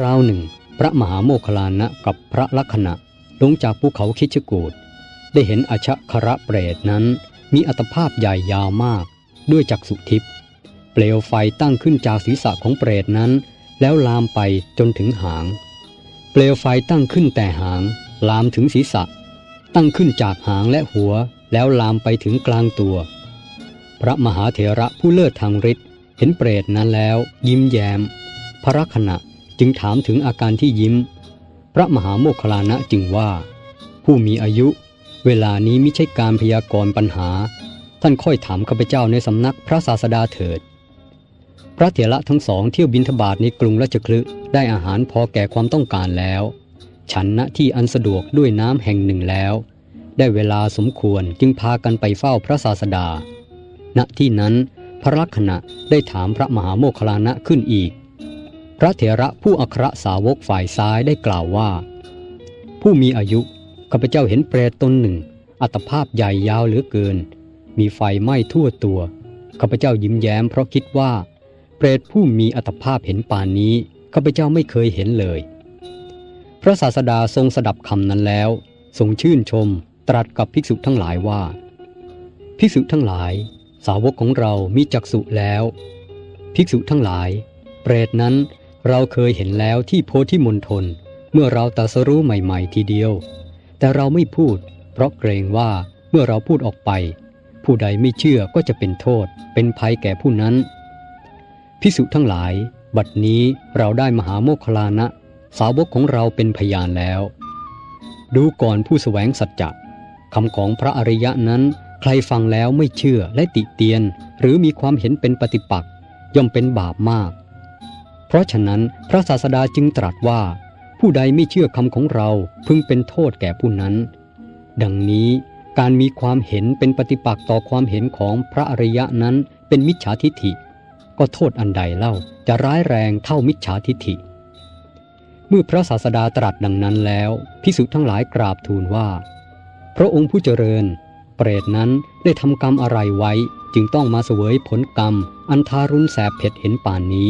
คราวหนึ่ง พระมหาโมคลานะกับพระลักษณะลงจากภูเขาคิชกูดได้เห็นอชะคระเปรตนั้น มีอัตภาพใหญ่ยาวมาก ด้วยจักษุทิพย์เปลวไฟตั้งขึ้นจากศีรษะของเปรตนั้น แล้วลามไปจนถึงหาง เปลวไฟตั้งขึ้นแต่หาง ลามถึงศีรษะ ตั้งขึ้นจากหางและหัว แล้วลามไปถึงกลางตัว พระมหาเถระผู้เลิศทางฤทธิ์เห็นเปรตนั้นแล้ว ยิ้มแย้ม พระลักษณะ จึงถามถึงอาการที่ยิ้ม พระมหาโมคลานะจึงว่า ผู้มีอายุ เวลานี้ไม่ใช่การพยากรณ์ปัญหา ท่านค่อยถามข้าพเจ้าในสำนักพระศาสดาเถิด พระเถระทั้งสองเที่ยวบินทบาทในกรุงราชคลึได้อาหารพอแก่ความต้องการแล้ว ฉันณที่อันสะดวกด้วยน้ำแห่งหนึ่งแล้ว ได้เวลาสมควรจึงพากันไปเฝ้าพระศาสดา ณที่นั้นพระลักษณะได้ถามพระมหาโมคลานะขึ้นอีก พระเถระผู้อัครสาวกฝ่ายซ้ายได้กล่าวว่า ผู้มีอายุข้าพเจ้าเห็นเปรตตนหนึ่ง อัตภาพใหญ่ยาวเหลือเกิน มีไฟไหม้ทั่วตัวข้าพเจ้ายิ้มแย้มเพราะคิดว่า เปรตผู้มีอัตภาพเห็นป่านนี้ข้าพเจ้าไม่เคยเห็นเลย พระศาสดาทรงสดับคำนั้นแล้ว ทรงชื่นชมตรัสกับภิกษุทั้งหลายว่า ภิกษุทั้งหลาย สาวกของเรามีจักษุแล้ว ภิกษุทั้งหลาย เปรตนั้น เราเคยเห็นแล้วที่โพธิมณฑลเมื่อเราตรัสรู้ใหม่ๆทีเดียว แต่เราไม่พูด เพราะเกรงว่าเมื่อเราพูดออกไป ผู้ใดไม่เชื่อก็จะเป็นโทษ เป็นภัยแก่ผู้นั้นภิกษุทั้งหลาย บัดนี้เราได้มหาโมคคลานะ สาวกของเราเป็นพยานแล้ว ดูก่อนผู้แสวงสัจจะคำของพระอริยะนั้น ใครฟังแล้วไม่เชื่อและติเตียน หรือมีความเห็นเป็นปฏิปักษ์ย่อมเป็นบาปมาก เพราะฉะนั้นพระศาสดาจึงตรัสว่า ผู้ใดไม่เชื่อคำของเราพึงเป็นโทษแก่ผู้นั้น ดังนี้การมีความเห็นเป็นปฏิปักษ์ต่อความเห็นของพระอริยะนั้นเป็นมิจฉาทิฏฐิ ก็โทษอันใดเล่าจะร้ายแรงเท่ามิจฉาทิฏฐิ เมื่อพระศาสดาตรัสดังนั้นแล้วพิสุทั้งหลายกราบทูลว่า พระองค์ผู้เจริญ เปรตนั้นได้ทำกรรมอะไรไว้จึงต้องมาเสวยผลกรรม อันทารุณแสบเผ็ดเห็นป่านนี้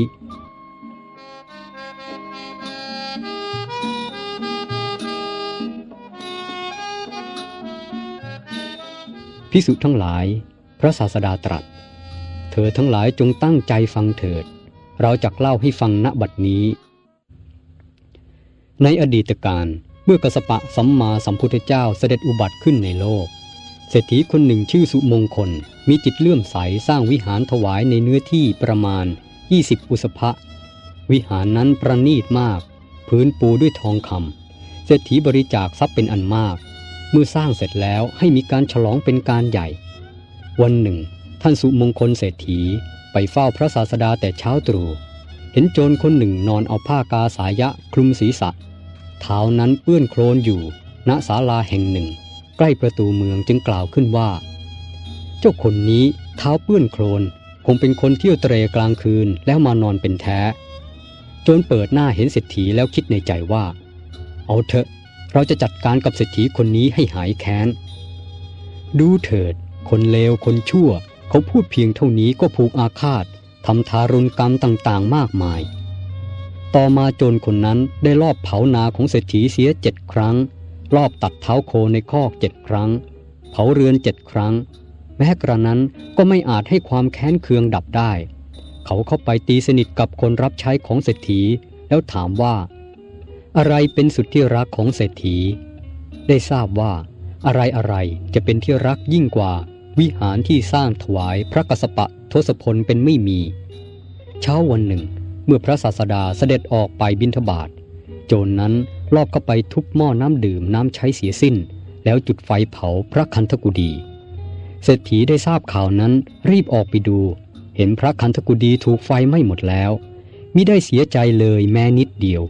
พิสุทั้งหลาย พระศาสดาตรัส เธอทั้งหลายจงตั้งใจฟังเถิด เราจะเล่าให้ฟังณบัดนี้ ในอดีตการเมื่อกสปะสัมมาสัมพุทธเจ้าเสด็จอุบัติขึ้นในโลก เศรษฐีคนหนึ่งชื่อสุมงคล มีจิตเลื่อมใสสร้างวิหารถวายในเนื้อที่ประมาณ 20 อุสภะวิหารนั้นประณีตมาก พื้นปูด้วยทองคำเศรษฐีบริจาคทรัพย์เป็นอันมาก เมื่อสร้างเสร็จแล้วให้มีการฉลองเป็นการใหญ่ วันหนึ่ง ท่านสุมงคลเศรษฐีไปเฝ้าพระศาสดาแต่เช้าตรู่เห็นโจรคนหนึ่งนอนเอาผ้ากาสายะคลุมศีรษะ เท้านั้นเปื้อนโคลนอยู่ ณศาลาแห่งหนึ่ง ใกล้ประตูเมืองจึงกล่าวขึ้นว่า เจ้าคนนี้เท้าเปื้อนโคลนคงเป็นคนเที่ยวเตรกลางคืนแล้วมานอนเป็นแท้ โจรเปิดหน้าเห็นเศรษฐีแล้วคิดในใจว่า เอาเถอะ เราจะจัดการกับเศรษฐีคนนี้ให้หายแค้น ดูเถิด คนเลวคนชั่ว เขาพูดเพียงเท่านี้ก็ผูกอาฆาตทำทารุณกรรมต่างๆมากมาย ต่อมาโจรคนนั้นได้ลอบเผานาของเศรษฐีเสียเจ็ดครั้งรอบตัดเท้าโคในคอกเจ็ดครั้ง เผาเรือนเจ็ดครั้ง แม้กระนั้นก็ไม่อาจให้ความแค้นเคืองดับได้ เขาเข้าไปตีสนิทกับคนรับใช้ของเศรษฐีแล้วถามว่า อะไรเป็นสุดที่รักของเศรษฐี ได้ทราบว่า อะไรอะไรจะเป็นที่รักยิ่งกว่า วิหารที่สร้างถวายพระกสปะทศพลเป็นไม่มี เช้าวันหนึ่ง เมื่อพระศาสดาเสด็จออกไปบิณฑบาตโจรนนั้นลอบเข้าไปทุบหม้อน้ำดื่มน้ำใช้เสียสิ้น แล้วจุดไฟเผาพระคันธกุฎีเศรษฐีได้ทราบข่าวนั้นรีบออกไปดู เห็นพระคันธกุฎีถูกไฟไหม้หมดแล้วมิได้เสียใจเลยแม้นิดเดียว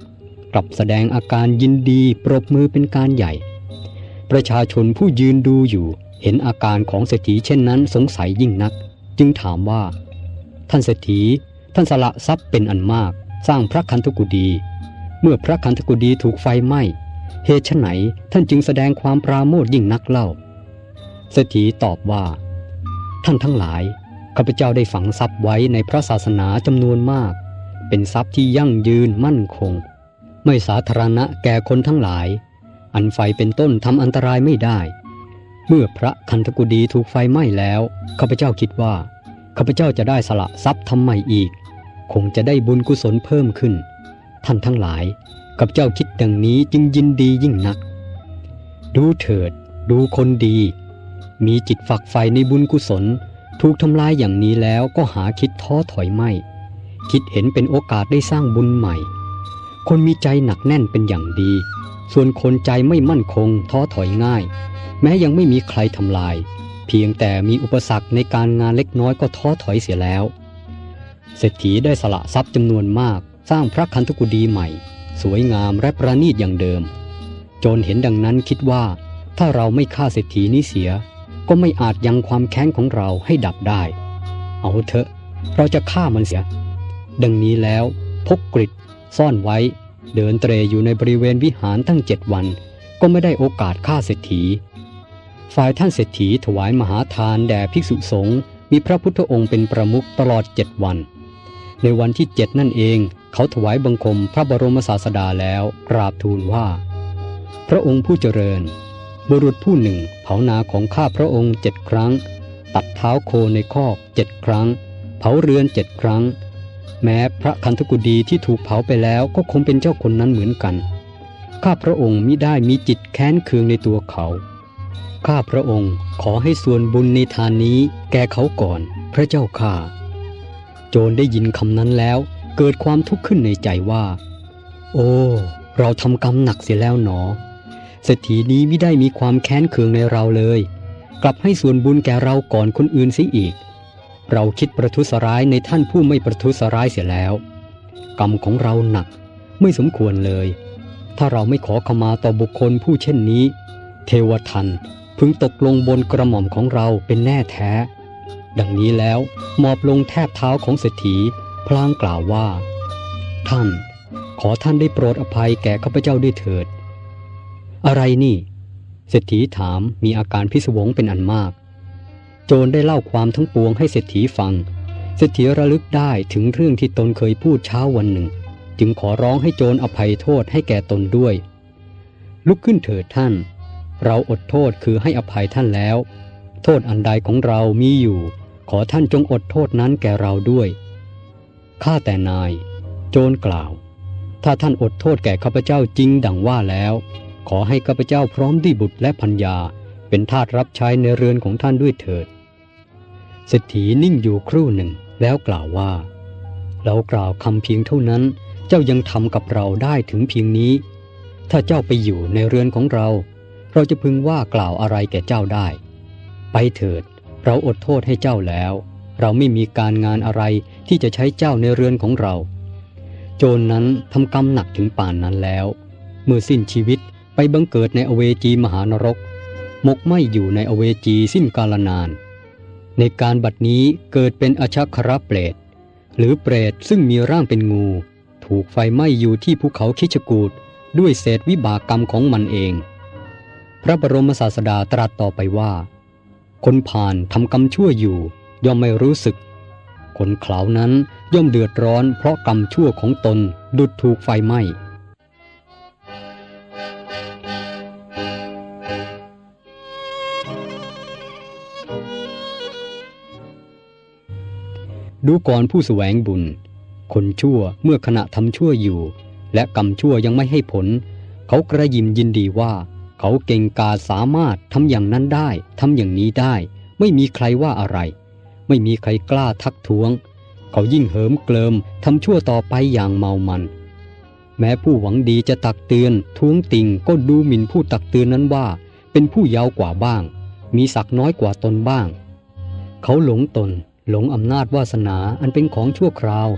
กลับแสดงอาการยินดีปรบมือเป็นการใหญ่ ประชาชนผู้ยืนดูอยู่ เห็นอาการของเศรษฐีเช่นนั้นสงสัยยิ่งนัก จึงถามว่า ท่านเศรษฐีท่านสละทรัพย์เป็นอันมากสร้างพระคันธกุฎีเมื่อพระคันธกุฎีถูกไฟไหม้เหตุไหนท่านจึงแสดงความปราโมทยิ่งนักเล่าเศรษฐีตอบว่า ท่านทั้งหลายข้าพเจ้าได้ฝังทรัพย์ไว้ในพระศาสนาจำนวนมาก เป็นทรัพย์ที่ยั่งยืนมั่นคง ไม่สาธารณะแก่คนทั้งหลาย อันไฟเป็นต้นทำอันตรายไม่ได้ เมื่อพระคันธกุดีถูกไฟไหม้แล้วข้าพเจ้าคิดว่าข้าพเจ้าจะได้สละทรัพย์ทำใหม่อีก คงจะได้บุญกุศลเพิ่มขึ้น ท่านทั้งหลายข้าพเจ้าคิดดังนี้จึงยินดียิ่งนัก ดูเถิด ดูคนดี มีจิตฝักใฝ่ในบุญกุศลถูกทำลายอย่างนี้แล้วก็หาคิดท้อถอยไม่ คิดเห็นเป็นโอกาสได้สร้างบุญใหม่ คนมีใจหนักแน่นเป็นอย่างดี ส่วนคนใจไม่มั่นคงท้อถอยง่าย แม้ยังไม่มีใครทำลาย เพียงแต่มีอุปสรรคในการงานเล็กน้อยก็ท้อถอยเสียแล้ว เศรษฐีได้สละทรัพย์จำนวนมาก สร้างพระคันธกุฎีใหม่ สวยงามและประณีตอย่างเดิม โจรเห็นดังนั้นคิดว่า ถ้าเราไม่ฆ่าเศรษฐีนี้เสีย ก็ไม่อาจยังความแค้นของเราให้ดับได้ เอาเถอะ เราจะฆ่ามันเสีย ดังนี้แล้วพกกริด ซ่อนไว้ เดินเตรอยู่ในบริเวณวิหารตั้งเจ็ดวัน ก็ไม่ได้โอกาสฆ่าเศรษฐี ฝ่ายท่านเศรษฐีถวายมหาทานแด่ภิกษุสงฆ์มีพระพุทธองค์เป็นประมุขตลอดเจ็ดวัน ในวันที่เจ็ดนั่นเอง เขาถวายบังคมพระบรมศาสดาแล้วกราบทูลว่า พระองค์ผู้เจริญ บุรุษผู้หนึ่งเผานาของข้าพระองค์เจ็ดครั้ง ตัดเท้าโคในคอกเจ็ดครั้ง เผาเรือนเจ็ดครั้ง แม้พระคันธกุดีที่ถูกเผาไปแล้วก็คงเป็นเจ้าคนนั้นเหมือนกัน ข้าพระองค์มิได้มีจิตแค้นเคืองในตัวเขา ข้าพระองค์ขอให้ส่วนบุญในทานนี้แก่เขาก่อน พระเจ้าข้า โจรได้ยินคำนั้นแล้วเกิดความทุกข์ขึ้นในใจว่า โอ้ เราทำกรรมหนักเสียแล้วหนอ เศรษฐีนี้ไม่ได้มีความแค้นเคืองในเราเลย กลับให้ส่วนบุญแก่เราก่อนคนอื่นเสียอีก เราคิดประทุษร้ายในท่านผู้ไม่ประทุษร้ายเสียแล้ว กรรมของเราหนักไม่สมควรเลย ถ้าเราไม่ขอขมาต่อบุคคลผู้เช่นนี้ เทวทันพึงตกลงบนกระหม่อมของเราเป็นแน่แท้ ดังนี้แล้วหมอบลงแทบเท้าของเศรษฐีพลางกล่าวว่า ท่าน ขอท่านได้โปรดอภัยแก่ข้าพเจ้าด้วยเถิด อะไรนี่เศรษฐีถามมีอาการพิศวงเป็นอันมาก โจรได้เล่าความทั้งปวงให้เศรษฐีฟัง เศรษฐีระลึกได้ถึงเรื่องที่ตนเคยพูดเช้าวันหนึ่ง จึงขอร้องให้โจรอภัยโทษให้แก่ตนด้วย ลุกขึ้นเถิดท่าน เราอดโทษคือให้อภัยท่านแล้ว โทษอันใดของเรามีอยู่ ขอท่านจงอดโทษนั้นแก่เราด้วยข้าแต่นาย โจรกล่าว ถ้าท่านอดโทษแก่ข้าพเจ้าจริงดังว่าแล้ว ขอให้ข้าพเจ้าพร้อมด้วยบุตรและพัญญาเป็นทาสรับใช้ในเรือนของท่านด้วยเถิด เศรษฐีนิ่งอยู่ครู่หนึ่งแล้วกล่าวว่า เรากล่าวคำเพียงเท่านั้น เจ้ายังทำกับเราได้ถึงเพียงนี้ ถ้าเจ้าไปอยู่ในเรือนของเรา เราจะพึงว่ากล่าวอะไรแก่เจ้าได้ ไปเถิด เราอดโทษให้เจ้าแล้ว เราไม่มีการงานอะไรที่จะใช้เจ้าในเรือนของเรา โจรนนั้นทำกรรมหนักถึงป่านนั้นแล้วเมื่อสิ้นชีวิตไปบังเกิดในอเวจีมหานรก มกไม่อยู่ในอเวจีสิ้นกาลนาน ในการบัดนี้เกิดเป็นอชัครเปรต หรือเปรตซึ่งมีร่างเป็นงู ถูกไฟไหม้อยู่ที่ภูเขาคิชกูดด้วยเศษวิบากกรรมของมันเอง พระบรมศาสดาตรัสต่อไปว่า คนผ่านทำกรรมชั่วอยู่ย่อมไม่รู้สึก คนเขานั้นย่อมเดือดร้อนเพราะกรรมชั่วของตนดุดถูกไฟไหม้ ดูก่อนผู้แสวงบุญ คนชั่วเมื่อขณะทำชั่วอยู่ และกรรมชั่วยังไม่ให้ผล เขากระยิมยินดีว่า เขาเก่งกาสามารถทำอย่างนั้นได้ทำอย่างนี้ได้ ไม่มีใครว่าอะไร ไม่มีใครกล้าทักท้วง เขายิ่งเหิมเกลิมทำชั่วต่อไปอย่างเมามัน แม้ผู้หวังดีจะตักเตือนท้วงติงก็ดูหมิ่นผู้ตักเตือนนั้นว่า เป็นผู้ยาวกว่าบ้าง มีศักดิน้อยกว่าตนบ้าง เขาหลงตน หลงอำนาจวาสนาอันเป็นของชั่วคราว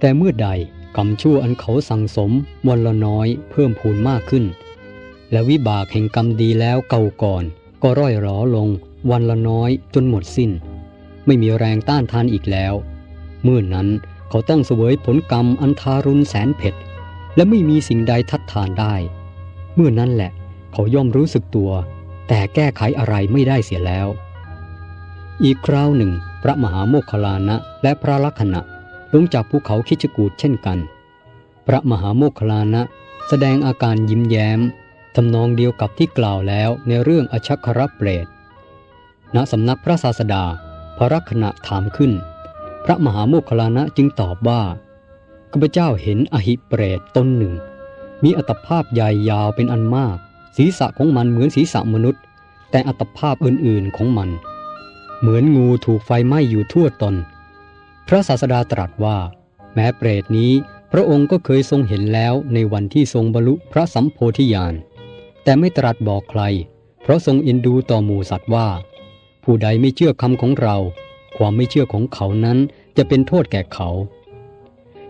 แต่เมื่อใดกรรมชั่วอันเขาสั่งสมวันละน้อยเพิ่มพูนมากขึ้น และวิบากแห่งกรรมดีแล้วเก่าก่อน ก็ร่อยหรอลง วันละน้อยจนหมดสิ้น ไม่มีแรงต้านทานอีกแล้ว เมื่อนนั้นเขาต้องเสวยผลกรรมอันทารุณแสนเผ็ด และไม่มีสิ่งใดทัดทานได้ เมื่อนั้นแหละเขาย่อมรู้สึกตัว แต่แก้ไขอะไรไม่ได้เสียแล้ว อีกคราวหนึ่ง ระมหาโมคคลานะและพระลักษณะลงจากภูเขาคิชกูดเช่นกัน พระมหาโมคคลานะแสดงอาการยิ้มแย้มทำนองเดียวกับที่กล่าวแล้วในเรื่องอชัครเปรตณสำนักพระศาสดา พระรักษณะถามขึ้น พระมหาโมคคลานะจึงตอบว่าข้าพเจ้าเห็นอหิเปรตตนหนึ่ง มีอัตภาพใหญ่ยาวเป็นอันมาก ศีรษะของมันเหมือนศีรษะมนุษย์ แต่อัตภาพอื่นๆของมัน เหมือนงูถูกไฟไหม้อยู่ทั่วตน พระศาสดาตรัสว่า แม้เปรตนี้ พระองค์ก็เคยทรงเห็นแล้วในวันที่ทรงบรรลุพระสัมโพธิญาณ แต่ไม่ตรัสบอกใคร เพราะทรงอินดูต่อหมู่สัตว์ว่า ผู้ใดไม่เชื่อคำของเรา ความไม่เชื่อของเขานั้นจะเป็นโทษแก่เขา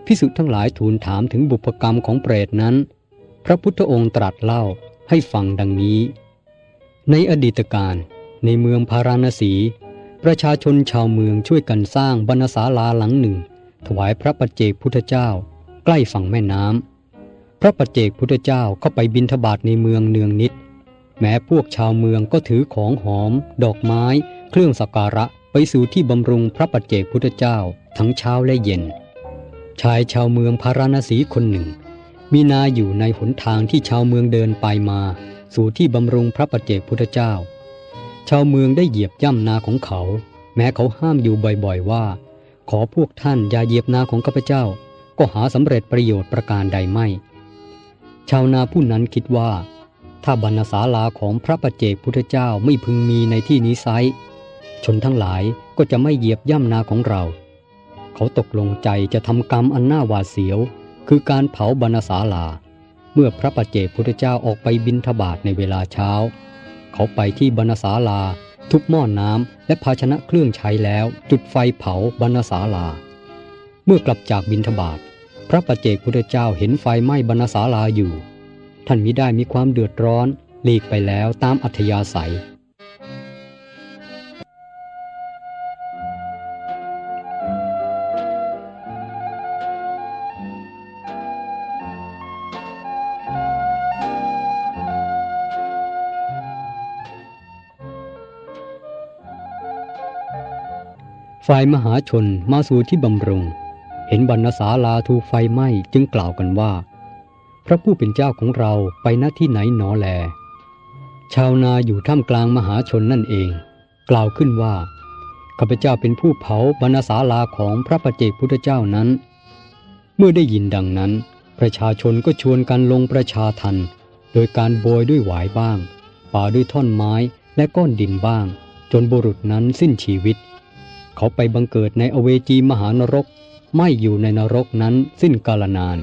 พิสุทั้งหลายทูลถามถึงบุพกรรมของเปรตนั้น พระพุทธองค์ตรัสเล่าให้ฟังดังนี้ ในอดีตการในเมืองพาราณสี ประชาชนชาวเมืองช่วยกันสร้างบรรณศาลาหลังหนึ่ง ถวายพระปัจเจกพุทธเจ้า ใกล้ฝั่งแม่น้ำพระปัจเจกพุทธเจ้าเข้าไปบินทบาทในเมืองเนืองนิด แม้พวกชาวเมืองก็ถือของหอม ดอกไม้ เครื่องสักการะไปสู่ที่บำรุงพระปัจเจกพุทธเจ้าทั้งเช้าและเย็น ชายชาวเมืองพาราณสีคนหนึ่ง มีนาอยู่ในหนทางที่ชาวเมืองเดินไปมา สู่ที่บำรุงพระปัจเจกพุทธเจ้า ชาวเมืองได้เหยียบย่ำนาของเขา แม้เขาห้ามอยู่บ่อยๆว่า ขอพวกท่านอย่าเหยียบนาของข้าพเจ้า ก็หาสำเร็จประโยชน์ประการใดไม่ ชาวนาผู้นั้นคิดว่า ถ้าบรรณศาลาของพระปัจเจกพุทธเจ้าไม่พึงมีในที่นี้ไซชนทั้งหลายก็จะไม่เหยียบย่ำนาของเรา เขาตกลงใจจะทำกรรมอันน่าหวาดเสียว คือการเผาบรรณศาลา เมื่อพระปัจเจกพุทธเจ้าออกไปบินทบาทในเวลาเช้า เขาไปที่บรรณศาลา ทุบหม้อนน้ำและภาชนะเครื่องใช้แล้ว จุดไฟเผาบรรณศาลา เมื่อกลับจากบินทบาทพระประเจกพุทธเจ้าเห็นไฟไหม้บรรณศาลาอยู่ ท่านมิได้มีความเดือดร้อนหลีกไปแล้วตามอัธยาศัย ฝ่ายมหาชนมาสู่ที่บำรุง เห็นบรรณศาลาถูกไฟไหม้จึงกล่าวกันว่า พระผู้เป็นเจ้าของเราไปณที่ไหนหนอแล ชาวนาอยู่ท่ามกลางมหาชนนั่นเอง กล่าวขึ้นว่าข้าพเจ้าเป็นผู้เผาบรรณศาลาของพระประเจกพุทธเจ้านั้น เมื่อได้ยินดังนั้น ประชาชนก็ชวนกันลงประชาทันโดยการโบยด้วยหวายบ้างป่าด้วยท่อนไม้และก้อนดินบ้าง จนบุรุษนั้นสิ้นชีวิต เขาไปบังเกิดในอเวจีมหานรก ไม่อยู่ในนรกนั้นสิ้นกาลนาน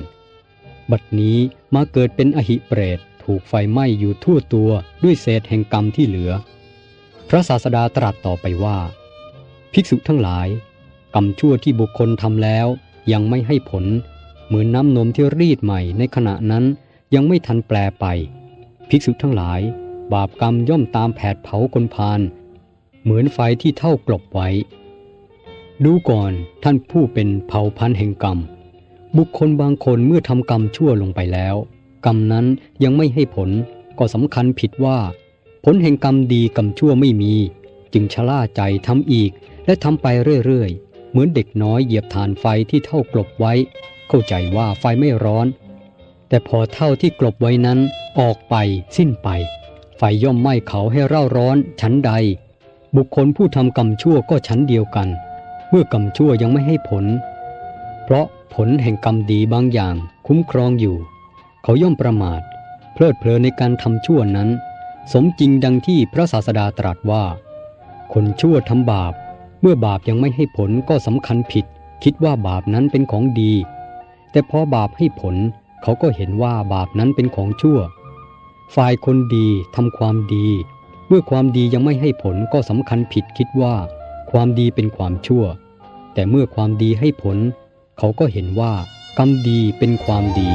บัดนี้มาเกิดเป็นอหิเปรตถูกไฟไหม้อยู่ทั่วตัวด้วยเศษแห่งกรรมที่เหลือ พระศาสดาตรัสต่อไปว่า ภิกษุทั้งหลาย กรรมชั่วที่บุคคลทำแล้วยังไม่ให้ผล เหมือนน้ำนมที่รีดใหม่ในขณะนั้นยังไม่ทันแปลไป ภิกษุทั้งหลาย บาปกรรมย่อมตามแผดเผาคนพาน เหมือนไฟที่เท่ากลบไว้ ดูก่อนท่านผู้เป็นเผ่าพันธุ์แห่งกรรม บุคคลบางคนเมื่อทำกรรมชั่วลงไปแล้ว กรรมนั้นยังไม่ให้ผลก็สำคัญผิดว่า ผลแห่งกรรมดีกรรมชั่วไม่มี จึงชะล่าใจทำอีกและทำไปเรื่อยๆ เหมือนเด็กน้อยเหยียบฐานไฟที่เท่ากลบไว้ เข้าใจว่าไฟไม่ร้อน แต่พอเท่าที่กลบไว้นั้นออกไปสิ้นไป ไฟย่อมไหม้เขาให้เร่าร้อนชั้นใด บุคคลผู้ทำกรรมชั่วก็ชั้นเดียวกัน มื่อกรรมชั่วยังไม่ให้ผล เพราะผลแห่งกรรมดีบางอย่างคุ้มครองอยู่ เขาย่อมประมาท เพลิดเพลินในการทำชั่วนั้น สมจริงดังที่พระศาสดาตรัสว่า คนชั่วทำบาป เมื่อบาปยังไม่ให้ผลก็สำคัญผิด คิดว่าบาปนั้นเป็นของดี แต่พอบาปให้ผลเขาก็เห็นว่าบาปนั้นเป็นของชั่ว ฝ่ายคนดีทำความดี เมื่อความดียังไม่ให้ผลก็สำคัญผิดคิดว่า ความดีเป็นความชั่ว แต่เมื่อความดีให้ผล เขาก็เห็นว่ากรรมดีเป็นความดี